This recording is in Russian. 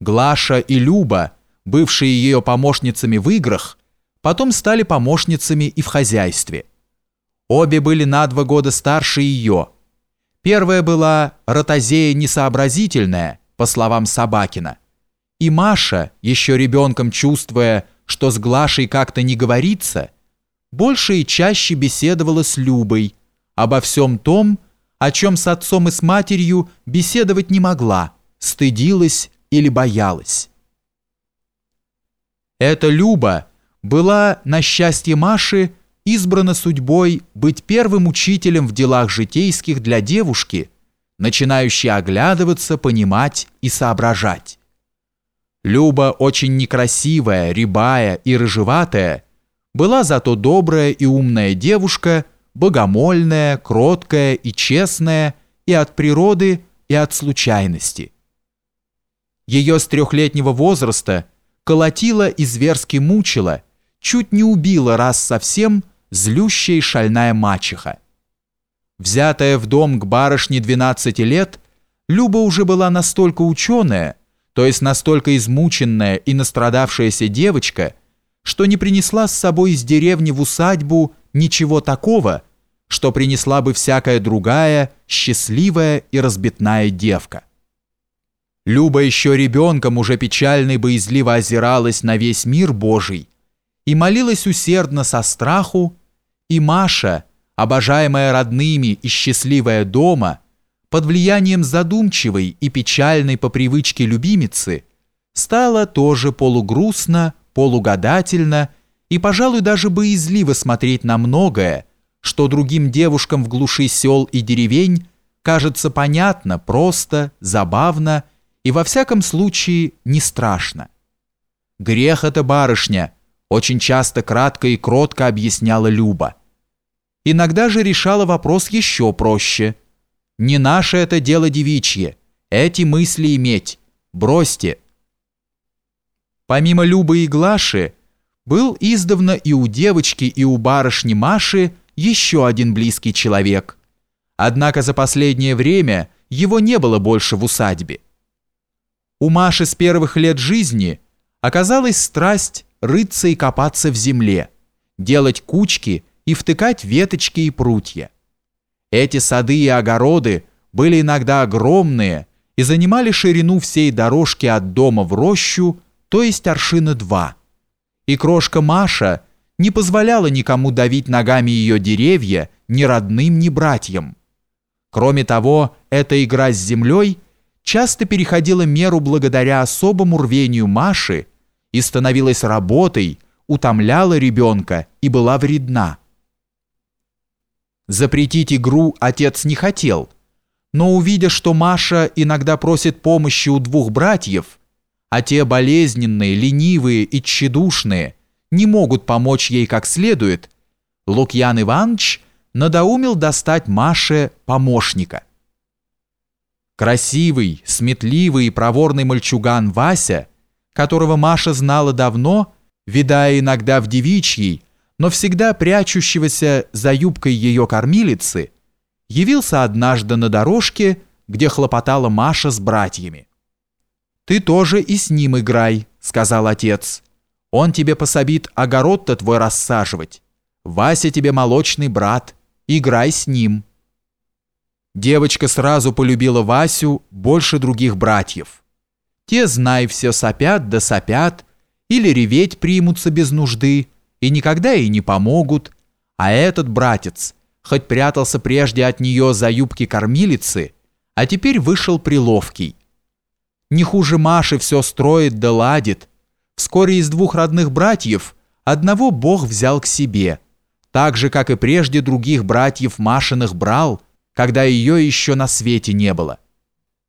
Глаша и Люба, бывшие ее помощницами в играх, потом стали помощницами и в хозяйстве. Обе были на два года старше ее. Первая была ротозея несообразительная, по словам Собакина. И Маша, еще ребенком чувствуя, что с Глашей как-то не говорится, больше и чаще беседовала с Любой обо всем том, о чем с отцом и с матерью беседовать не могла, стыдилась или боялась. Эта Люба была, на счастье Маши, избрана судьбой быть первым учителем в делах житейских для девушки, начинающей оглядываться, понимать и соображать. Люба очень некрасивая, рябая и рыжеватая, была зато добрая и умная девушка – богомольная, кроткая и честная и от природы, и от случайности. Ее с трехлетнего возраста колотила и зверски мучила, чуть не убила раз совсем злющая шальная мачеха. Взятая в дом к барышне 12 лет, Люба уже была настолько ученая, то есть настолько измученная и настрадавшаяся девочка, что не принесла с собой из деревни в усадьбу ничего такого, что принесла бы всякая другая, счастливая и разбитная девка. Люба еще ребенком уже печально и боязливо озиралась на весь мир Божий и молилась усердно со страху, и Маша, обожаемая родными и счастливая дома, под влиянием задумчивой и печальной по привычке любимицы, стала тоже полугрустно, полугадательно и, пожалуй, даже боязливо смотреть на многое, что другим девушкам в глуши сел и деревень кажется понятно, просто, забавно и во всяком случае не страшно. Грех это барышня, очень часто кратко и кротко объясняла Люба. Иногда же решала вопрос еще проще. Не наше это дело девичье, эти мысли иметь, бросьте. Помимо Любы и Глаши, был издавна и у девочки, и у барышни Маши еще один близкий человек. Однако за последнее время его не было больше в усадьбе. У Маши с первых лет жизни оказалась страсть рыться и копаться в земле, делать кучки и втыкать веточки и прутья. Эти сады и огороды были иногда огромные и занимали ширину всей дорожки от дома в рощу, то есть аршина два. И крошка Маша – не позволяла никому давить ногами ее деревья, ни родным, ни братьям. Кроме того, эта игра с землей часто переходила меру благодаря особому рвению Маши и становилась работой, утомляла ребенка и была вредна. Запретить игру отец не хотел, но увидя, что Маша иногда просит помощи у двух братьев, а те болезненные, ленивые и тщедушные – не могут помочь ей как следует, Лукьян Иванович надоумил достать Маше помощника. Красивый, сметливый и проворный мальчуган Вася, которого Маша знала давно, видая иногда в девичьей, но всегда прячущегося за юбкой ее кормилицы, явился однажды на дорожке, где хлопотала Маша с братьями. «Ты тоже и с ним играй», — сказал отец. Он тебе пособит огород-то твой рассаживать. Вася тебе молочный брат, играй с ним». Девочка сразу полюбила Васю больше других братьев. Те, знай, все сопят да сопят, или реветь примутся без нужды, и никогда ей не помогут, а этот братец, хоть прятался прежде от нее за юбки кормилицы, а теперь вышел приловкий. Не хуже Маши все строит да ладит, Вскоре из двух родных братьев одного Бог взял к себе, так же, как и прежде других братьев Машиных брал, когда ее еще на свете не было.